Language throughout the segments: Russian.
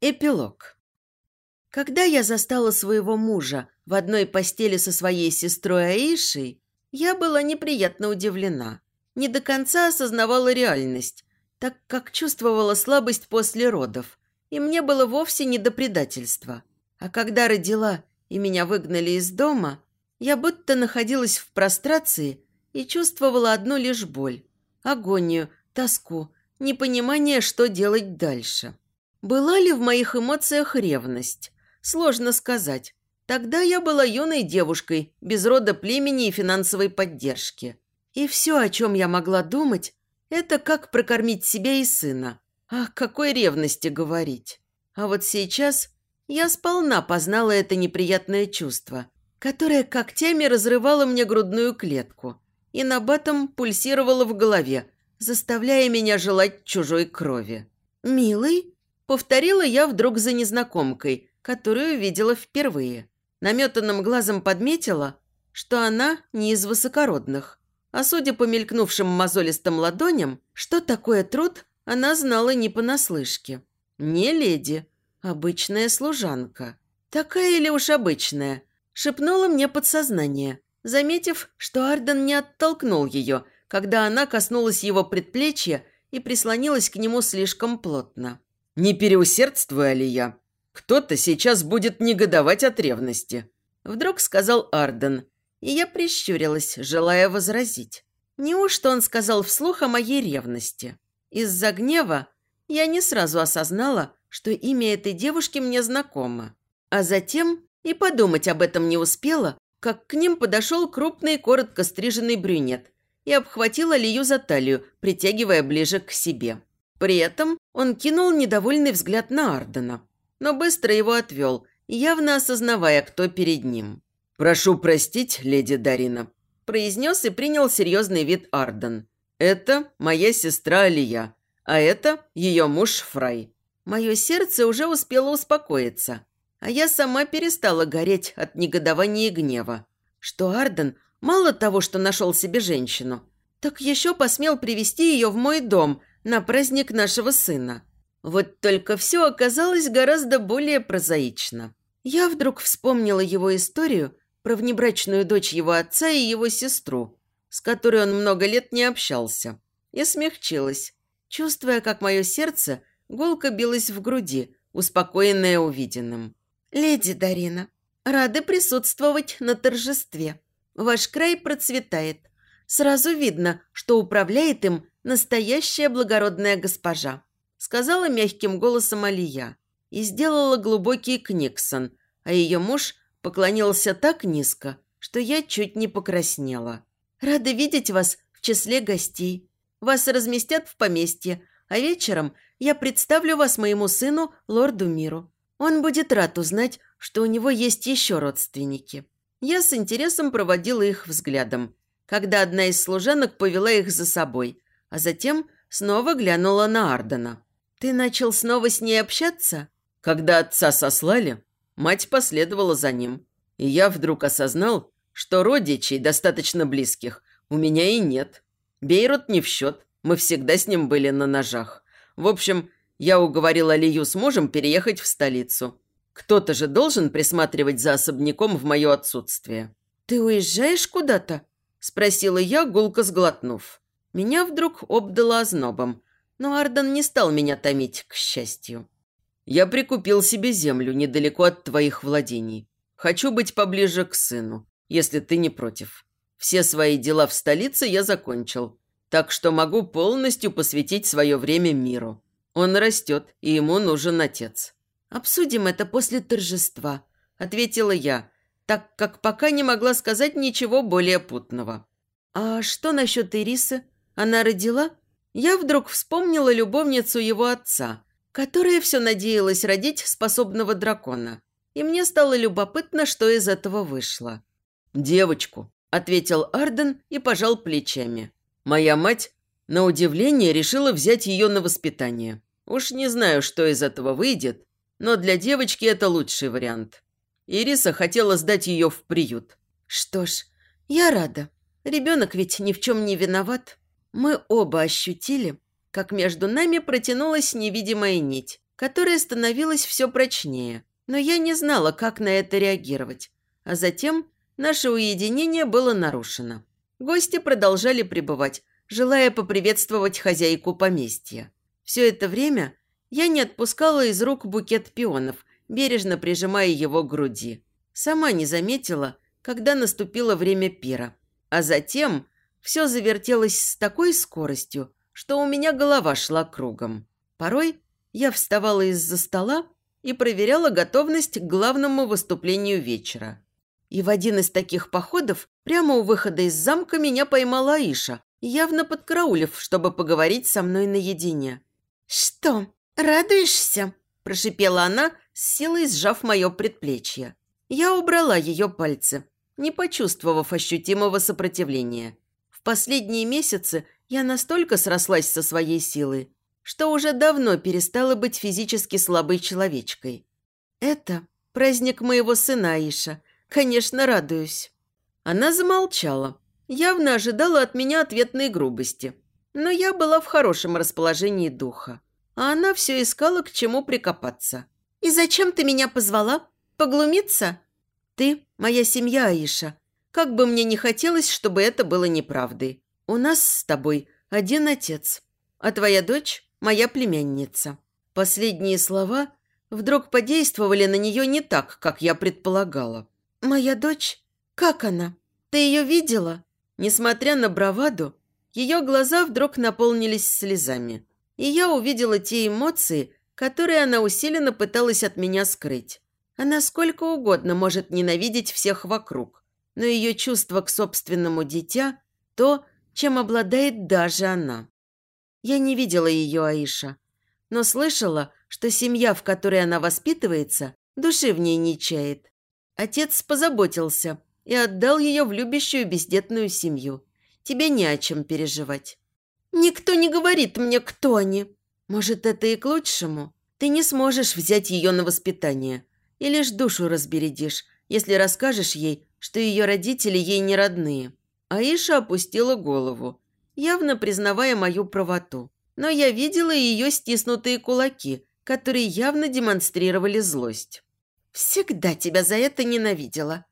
Эпилог. Когда я застала своего мужа в одной постели со своей сестрой Аишей, я была неприятно удивлена. Не до конца осознавала реальность, так как чувствовала слабость после родов, и мне было вовсе не до предательства. А когда родила и меня выгнали из дома, я будто находилась в прострации и чувствовала одну лишь боль, агонию, тоску, непонимание, что делать дальше. Была ли в моих эмоциях ревность? Сложно сказать. Тогда я была юной девушкой, без рода племени и финансовой поддержки. И все, о чем я могла думать, это как прокормить себя и сына. Ах, какой ревности говорить. А вот сейчас я сполна познала это неприятное чувство, которое когтями разрывало мне грудную клетку и набатом пульсировало в голове, заставляя меня желать чужой крови. «Милый?» Повторила я вдруг за незнакомкой, которую видела впервые. Наметанным глазом подметила, что она не из высокородных. А судя по мелькнувшим мозолистым ладоням, что такое труд, она знала не понаслышке. Не леди, обычная служанка. Такая ли уж обычная? Шепнула мне подсознание, заметив, что Арден не оттолкнул ее, когда она коснулась его предплечья и прислонилась к нему слишком плотно. Не переусердствуя ли я? Кто-то сейчас будет негодовать от ревности. Вдруг сказал Арден, и я прищурилась, желая возразить. Неужто он сказал вслух о моей ревности? Из-за гнева я не сразу осознала, что имя этой девушки мне знакомо. А затем и подумать об этом не успела, как к ним подошел крупный, коротко стриженный брюнет и обхватил Алию за талию, притягивая ближе к себе. При этом он кинул недовольный взгляд на Ардена, но быстро его отвел, явно осознавая, кто перед ним. «Прошу простить, леди Дарина», – произнес и принял серьезный вид Арден. «Это моя сестра Алия, а это ее муж Фрай». Мое сердце уже успело успокоиться, а я сама перестала гореть от негодования и гнева. Что Арден мало того, что нашел себе женщину, так еще посмел привести ее в мой дом – на праздник нашего сына. Вот только все оказалось гораздо более прозаично. Я вдруг вспомнила его историю про внебрачную дочь его отца и его сестру, с которой он много лет не общался, и смягчилась, чувствуя, как мое сердце гулко билось в груди, успокоенное увиденным. «Леди Дарина, рады присутствовать на торжестве. Ваш край процветает. Сразу видно, что управляет им настоящая благородная госпожа», сказала мягким голосом Алия и сделала глубокий книксон, а ее муж поклонился так низко, что я чуть не покраснела. «Рада видеть вас в числе гостей. Вас разместят в поместье, а вечером я представлю вас моему сыну, лорду Миру. Он будет рад узнать, что у него есть еще родственники». Я с интересом проводила их взглядом, когда одна из служанок повела их за собой, а затем снова глянула на Ардена. «Ты начал снова с ней общаться?» Когда отца сослали, мать последовала за ним. И я вдруг осознал, что родичей, достаточно близких, у меня и нет. Бейрут не в счет, мы всегда с ним были на ножах. В общем, я уговорил Алию с мужем переехать в столицу. Кто-то же должен присматривать за особняком в мое отсутствие. «Ты уезжаешь куда-то?» – спросила я, гулко сглотнув. Меня вдруг обдало ознобом, но Арден не стал меня томить, к счастью. «Я прикупил себе землю недалеко от твоих владений. Хочу быть поближе к сыну, если ты не против. Все свои дела в столице я закончил, так что могу полностью посвятить свое время миру. Он растет, и ему нужен отец». «Обсудим это после торжества», – ответила я, так как пока не могла сказать ничего более путного. «А что насчет Ирисы?» Она родила? Я вдруг вспомнила любовницу его отца, которая все надеялась родить способного дракона. И мне стало любопытно, что из этого вышло. «Девочку», – ответил Арден и пожал плечами. «Моя мать, на удивление, решила взять ее на воспитание. Уж не знаю, что из этого выйдет, но для девочки это лучший вариант. Ириса хотела сдать ее в приют». «Что ж, я рада. Ребенок ведь ни в чем не виноват». Мы оба ощутили, как между нами протянулась невидимая нить, которое становилось все прочнее, но я не знала, как на это реагировать. А затем наше уединение было нарушено. Гости продолжали пребывать, желая поприветствовать хозяйку поместья. Все это время я не отпускала из рук букет пионов, бережно прижимая его к груди. Сама не заметила, когда наступило время пира. А затем все завертелось с такой скоростью, что у меня голова шла кругом. Порой я вставала из-за стола и проверяла готовность к главному выступлению вечера. И в один из таких походов прямо у выхода из замка меня поймала Аиша, явно подкараулив, чтобы поговорить со мной наедине. «Что, радуешься?» – прошипела она, с силой сжав мое предплечье. Я убрала ее пальцы, не почувствовав ощутимого сопротивления. В последние месяцы я настолько срослась со своей силой, что уже давно перестала быть физически слабой человечкой. Это праздник моего сына Аиша. Конечно, радуюсь. Она замолчала, явно ожидала от меня ответной грубости. Но я была в хорошем расположении духа. А она все искала, к чему прикопаться. «И зачем ты меня позвала? Поглумиться?» «Ты – моя семья, Аиша. Как бы мне не хотелось, чтобы это было неправдой. У нас с тобой один отец, а твоя дочь – моя племянница». Последние слова вдруг подействовали на нее не так, как я предполагала. «Моя дочь? Как она? Ты ее видела?» Несмотря на браваду, ее глаза вдруг наполнились слезами. И я увидела те эмоции, которые она усиленно пыталась от меня скрыть. Она сколько угодно может ненавидеть всех вокруг, но ее чувство к собственному дитя – то, чем обладает даже она. Я не видела ее, Аиша, но слышала, что семья, в которой она воспитывается, души в ней не чает. Отец позаботился и отдал ее в любящую бездетную семью. Тебе не о чем переживать. Никто не говорит мне, кто они. Может, это и к лучшему. Ты не сможешь взять ее на воспитание и лишь душу разбередишь, если расскажешь ей, что ее родители ей не родные». Аиша опустила голову, явно признавая мою правоту. Но я видела ее стиснутые кулаки, которые явно демонстрировали злость. «Всегда тебя за это ненавидела».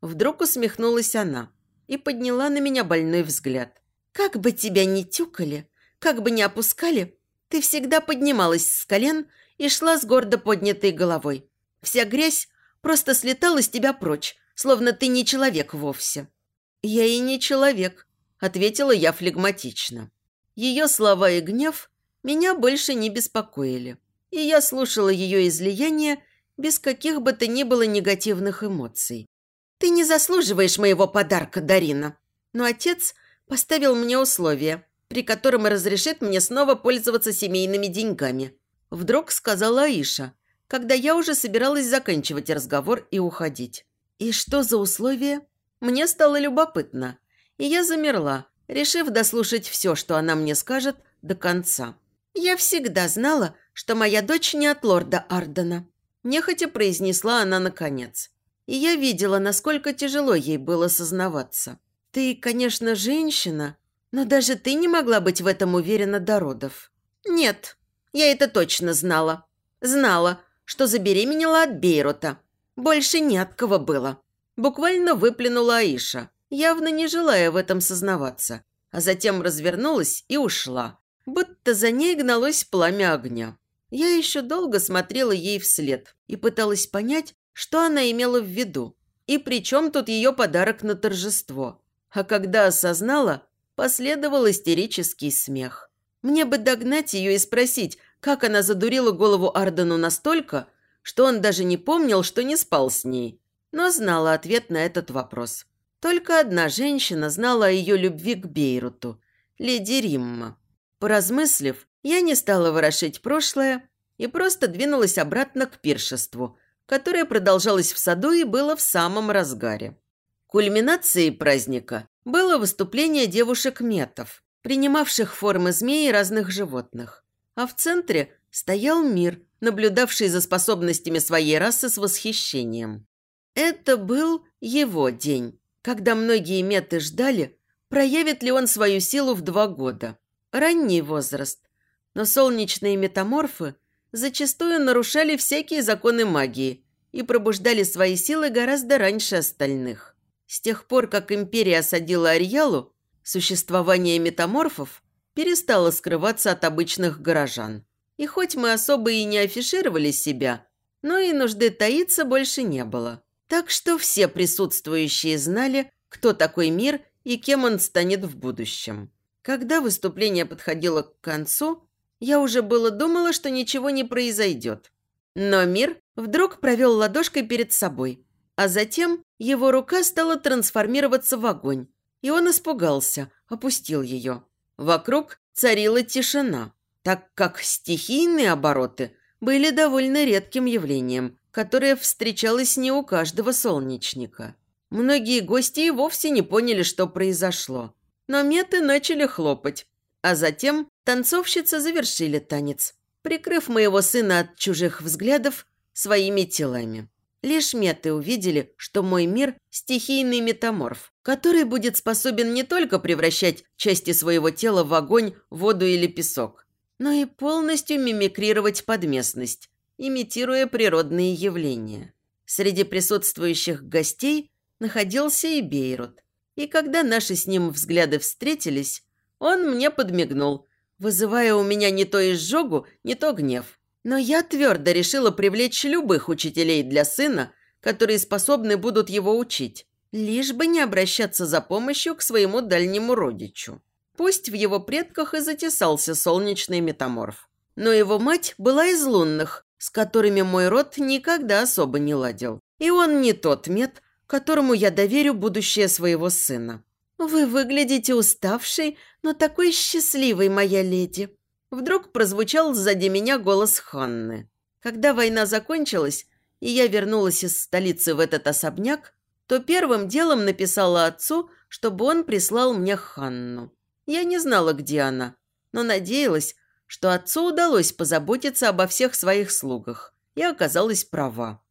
Вдруг усмехнулась она и подняла на меня больной взгляд. «Как бы тебя ни тюкали, как бы ни опускали, ты всегда поднималась с колен и шла с гордо поднятой головой. Вся грязь просто слетала с тебя прочь, словно ты не человек вовсе». «Я и не человек», – ответила я флегматично. Ее слова и гнев меня больше не беспокоили, и я слушала ее излияние без каких бы то ни было негативных эмоций. «Ты не заслуживаешь моего подарка, Дарина, но отец поставил мне условие, при котором разрешит мне снова пользоваться семейными деньгами», вдруг сказала Аиша, когда я уже собиралась заканчивать разговор и уходить. И что за условия? Мне стало любопытно, и я замерла, решив дослушать все, что она мне скажет, до конца. «Я всегда знала, что моя дочь не от лорда Ардена», – нехотя произнесла она наконец. И я видела, насколько тяжело ей было сознаваться. «Ты, конечно, женщина, но даже ты не могла быть в этом уверена до родов». «Нет, я это точно знала. Знала, что забеременела от Бейрута. Больше не от кого было. Буквально выплюнула Аиша, явно не желая в этом сознаваться, а затем развернулась и ушла, будто за ней гналось пламя огня. Я еще долго смотрела ей вслед и пыталась понять, что она имела в виду, и при чем тут ее подарок на торжество. А когда осознала, последовал истерический смех. Мне бы догнать ее и спросить, как она задурила голову Ардену настолько, что он даже не помнил, что не спал с ней, но знала ответ на этот вопрос. Только одна женщина знала о ее любви к Бейруту – леди Римма. Поразмыслив, я не стала ворошить прошлое и просто двинулась обратно к пиршеству, которое продолжалось в саду и было в самом разгаре. Кульминацией праздника было выступление девушек-метов, принимавших формы змей и разных животных а в центре стоял мир, наблюдавший за способностями своей расы с восхищением. Это был его день, когда многие меты ждали, проявит ли он свою силу в два года. Ранний возраст, но солнечные метаморфы зачастую нарушали всякие законы магии и пробуждали свои силы гораздо раньше остальных. С тех пор, как империя осадила Арьялу, существование метаморфов перестало скрываться от обычных горожан. И хоть мы особо и не афишировали себя, но и нужды таиться больше не было. Так что все присутствующие знали, кто такой мир и кем он станет в будущем. Когда выступление подходило к концу, я уже было думала, что ничего не произойдет. Но мир вдруг провел ладошкой перед собой, а затем его рука стала трансформироваться в огонь, и он испугался, опустил ее. Вокруг царила тишина, так как стихийные обороты были довольно редким явлением, которое встречалось не у каждого солнечника. Многие гости и вовсе не поняли, что произошло. Но меты начали хлопать, а затем танцовщицы завершили танец, прикрыв моего сына от чужих взглядов своими телами. Лишь меты увидели, что мой мир – стихийный метаморф, который будет способен не только превращать части своего тела в огонь, воду или песок, но и полностью мимикрировать под местность, имитируя природные явления. Среди присутствующих гостей находился и Бейрут. И когда наши с ним взгляды встретились, он мне подмигнул, вызывая у меня не то изжогу, не то гнев. Но я твердо решила привлечь любых учителей для сына, которые способны будут его учить, лишь бы не обращаться за помощью к своему дальнему родичу. Пусть в его предках и затесался солнечный метаморф. Но его мать была из лунных, с которыми мой род никогда особо не ладил. И он не тот мед, которому я доверю будущее своего сына. «Вы выглядите уставшей, но такой счастливой, моя леди!» Вдруг прозвучал сзади меня голос Ханны. Когда война закончилась, и я вернулась из столицы в этот особняк, то первым делом написала отцу, чтобы он прислал мне Ханну. Я не знала, где она, но надеялась, что отцу удалось позаботиться обо всех своих слугах, и оказалась права.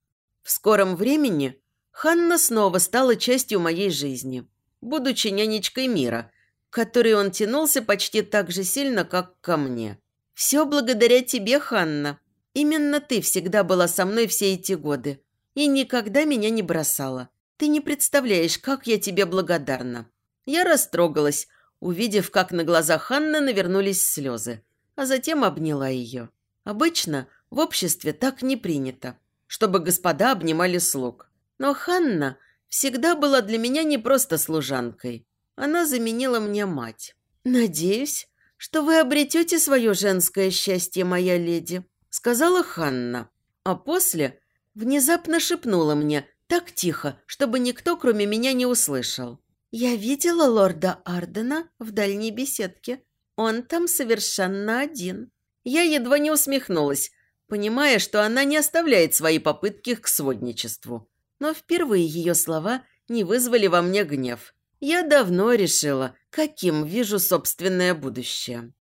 В скором времени Ханна снова стала частью моей жизни – будучи нянечкой мира, к которой он тянулся почти так же сильно, как ко мне. «Все благодаря тебе, Ханна. Именно ты всегда была со мной все эти годы и никогда меня не бросала. Ты не представляешь, как я тебе благодарна». Я растрогалась, увидев, как на глазах Ханны навернулись слезы, а затем обняла ее. Обычно в обществе так не принято, чтобы господа обнимали слуг. Но Ханна – всегда была для меня не просто служанкой. Она заменила мне мать. «Надеюсь, что вы обретете свое женское счастье, моя леди», сказала Ханна. А после внезапно шепнула мне так тихо, чтобы никто, кроме меня, не услышал. «Я видела лорда Ардена в дальней беседке. Он там совершенно один». Я едва не усмехнулась, понимая, что она не оставляет свои попытки к сводничеству но впервые ее слова не вызвали во мне гнев. Я давно решила, каким вижу собственное будущее.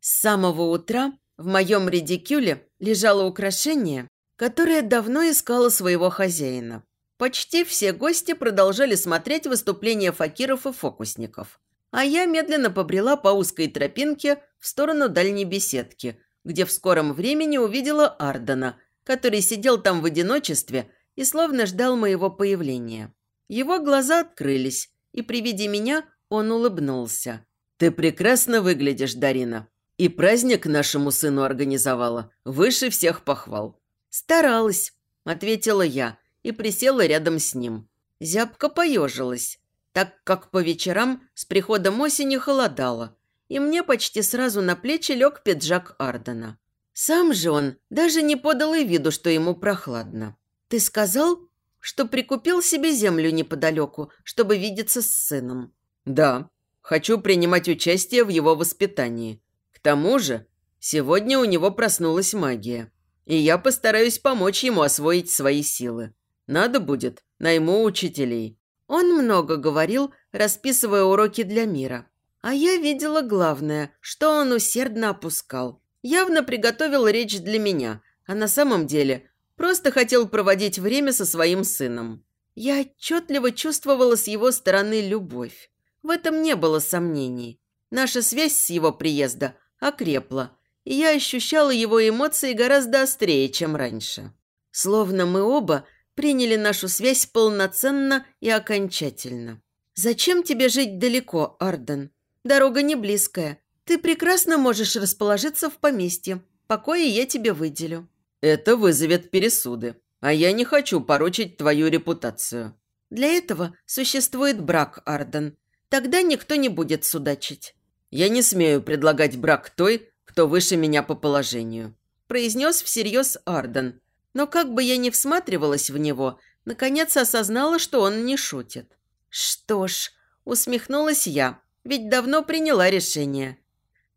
С самого утра в моем редикюле лежало украшение, которое давно искало своего хозяина. Почти все гости продолжали смотреть выступления факиров и фокусников. А я медленно побрела по узкой тропинке в сторону дальней беседки, где в скором времени увидела Ардена, который сидел там в одиночестве – и словно ждал моего появления. Его глаза открылись, и при виде меня он улыбнулся. «Ты прекрасно выглядишь, Дарина. И праздник нашему сыну организовала. Выше всех похвал». «Старалась», – ответила я и присела рядом с ним. Зябка поежилась, так как по вечерам с приходом осени холодало, и мне почти сразу на плечи лег пиджак Ардена. Сам же он даже не подал и виду, что ему прохладно. «Ты сказал, что прикупил себе землю неподалеку, чтобы видеться с сыном?» «Да, хочу принимать участие в его воспитании. К тому же, сегодня у него проснулась магия, и я постараюсь помочь ему освоить свои силы. Надо будет, найму учителей». Он много говорил, расписывая уроки для мира. А я видела главное, что он усердно опускал. Явно приготовил речь для меня, а на самом деле Просто хотел проводить время со своим сыном. Я отчетливо чувствовала с его стороны любовь. В этом не было сомнений. Наша связь с его приезда окрепла, и я ощущала его эмоции гораздо острее, чем раньше. Словно мы оба приняли нашу связь полноценно и окончательно. «Зачем тебе жить далеко, Арден? Дорога не близкая. Ты прекрасно можешь расположиться в поместье. Покои я тебе выделю». «Это вызовет пересуды, а я не хочу порочить твою репутацию». «Для этого существует брак, Арден. Тогда никто не будет судачить». «Я не смею предлагать брак той, кто выше меня по положению», произнес всерьез Арден. Но как бы я ни всматривалась в него, наконец осознала, что он не шутит. «Что ж», усмехнулась я, ведь давно приняла решение.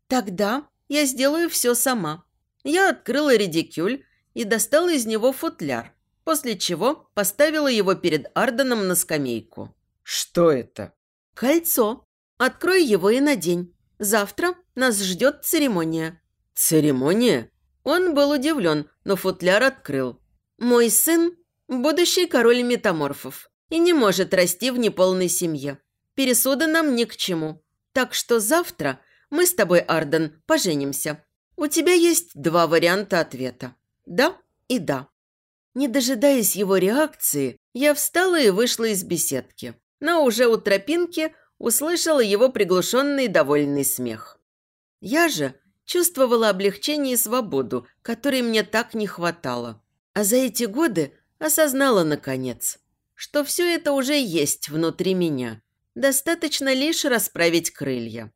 «Тогда я сделаю все сама». Я открыла редикюль и достала из него футляр, после чего поставила его перед Арденом на скамейку. «Что это?» «Кольцо. Открой его и надень. Завтра нас ждет церемония». «Церемония?» Он был удивлен, но футляр открыл. «Мой сын – будущий король метаморфов и не может расти в неполной семье. Пересуды нам ни к чему. Так что завтра мы с тобой, Арден, поженимся. У тебя есть два варианта ответа. Да и да». Не дожидаясь его реакции, я встала и вышла из беседки. Но уже у тропинки – услышала его приглушенный довольный смех. Я же чувствовала облегчение и свободу, которой мне так не хватало. А за эти годы осознала, наконец, что все это уже есть внутри меня. Достаточно лишь расправить крылья.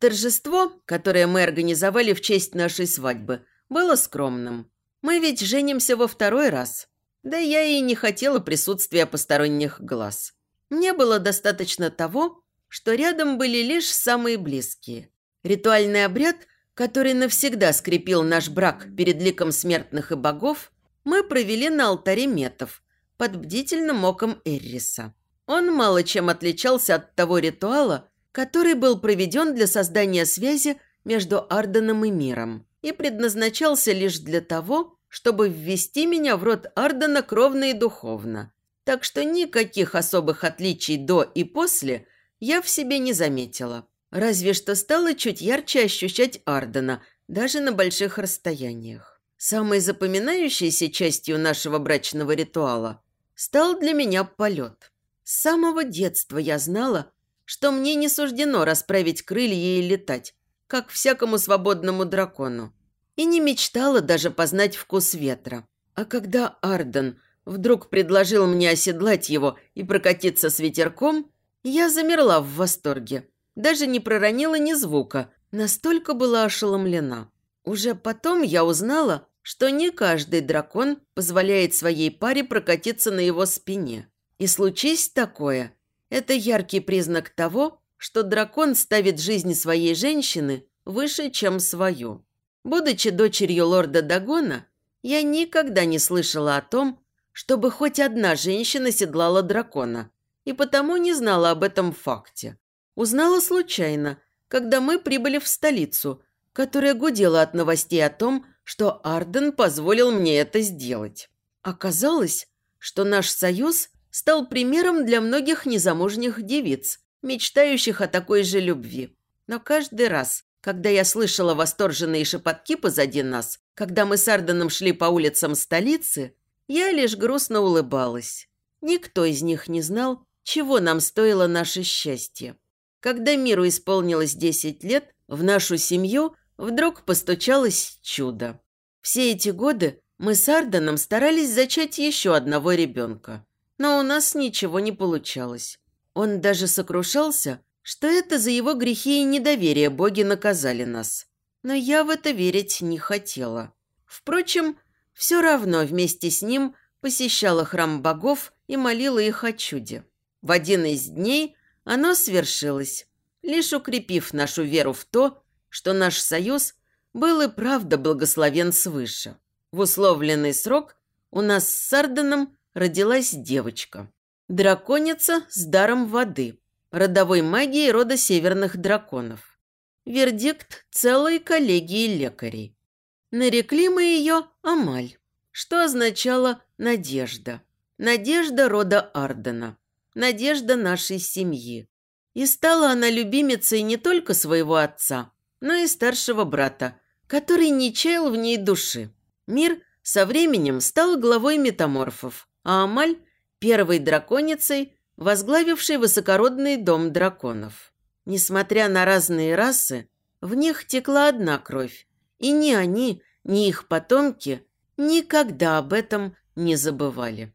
Торжество, которое мы организовали в честь нашей свадьбы, было скромным. Мы ведь женимся во второй раз. Да я и не хотела присутствия посторонних глаз. Мне было достаточно того, что рядом были лишь самые близкие. Ритуальный обряд, который навсегда скрепил наш брак перед ликом смертных и богов, мы провели на алтаре метов под бдительным оком Эрриса. Он мало чем отличался от того ритуала, который был проведен для создания связи между Арденом и миром и предназначался лишь для того, чтобы ввести меня в род Ардена кровно и духовно. Так что никаких особых отличий до и после – я в себе не заметила. Разве что стало чуть ярче ощущать Ардена, даже на больших расстояниях. Самой запоминающейся частью нашего брачного ритуала стал для меня полет. С самого детства я знала, что мне не суждено расправить крылья и летать, как всякому свободному дракону. И не мечтала даже познать вкус ветра. А когда Арден вдруг предложил мне оседлать его и прокатиться с ветерком – я замерла в восторге. Даже не проронила ни звука. Настолько была ошеломлена. Уже потом я узнала, что не каждый дракон позволяет своей паре прокатиться на его спине. И случись такое, это яркий признак того, что дракон ставит жизнь своей женщины выше, чем свою. Будучи дочерью лорда Дагона, я никогда не слышала о том, чтобы хоть одна женщина седлала дракона, и потому не знала об этом факте. Узнала случайно, когда мы прибыли в столицу, которая гудела от новостей о том, что Арден позволил мне это сделать. Оказалось, что наш союз стал примером для многих незамужних девиц, мечтающих о такой же любви. Но каждый раз, когда я слышала восторженные шепотки позади нас, когда мы с Арденом шли по улицам столицы, я лишь грустно улыбалась. Никто из них не знал, чего нам стоило наше счастье. Когда миру исполнилось 10 лет, в нашу семью вдруг постучалось чудо. Все эти годы мы с Арденом старались зачать еще одного ребенка. Но у нас ничего не получалось. Он даже сокрушался, что это за его грехи и недоверие боги наказали нас. Но я в это верить не хотела. Впрочем, все равно вместе с ним посещала храм богов и молила их о чуде. В один из дней оно свершилось, лишь укрепив нашу веру в то, что наш союз был и правда благословен свыше. В условленный срок у нас с Сарденом родилась девочка. Драконица с даром воды, родовой магией рода северных драконов. Вердикт целой коллегии лекарей. Нарекли мы ее Амаль, что означало «надежда». Надежда рода Ардена надежда нашей семьи. И стала она любимицей не только своего отца, но и старшего брата, который не чаял в ней души. Мир со временем стал главой метаморфов, а Амаль – первой драконицей, возглавившей высокородный дом драконов. Несмотря на разные расы, в них текла одна кровь, и ни они, ни их потомки никогда об этом не забывали.